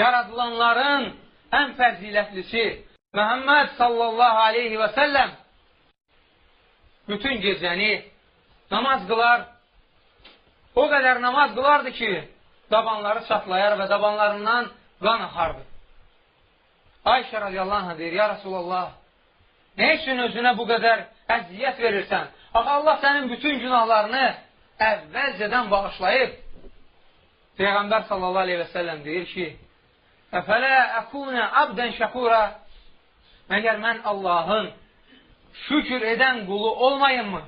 yaradılanların ən fəzilətlisi Məhəmməd sallallahu aleyhi və səlləm bütün gecəni namaz qılar, o qədər namaz qılardı ki, dabanları çatlayar və dabanlarından qan axardı. Ayşə radiyallahu anh deyir, ya Rasulallah, nə üçün özünə bu qədər əziyyət verirsən? Axı Allah sənin bütün günahlarını əvvəlcədən bağışlayıb. Peyğəmbər sallallahu aleyhi və səlləm deyir ki, Əfələ əkunə abdən şəkura Məgər mən Allahın şükür edən qulu olmayım mı?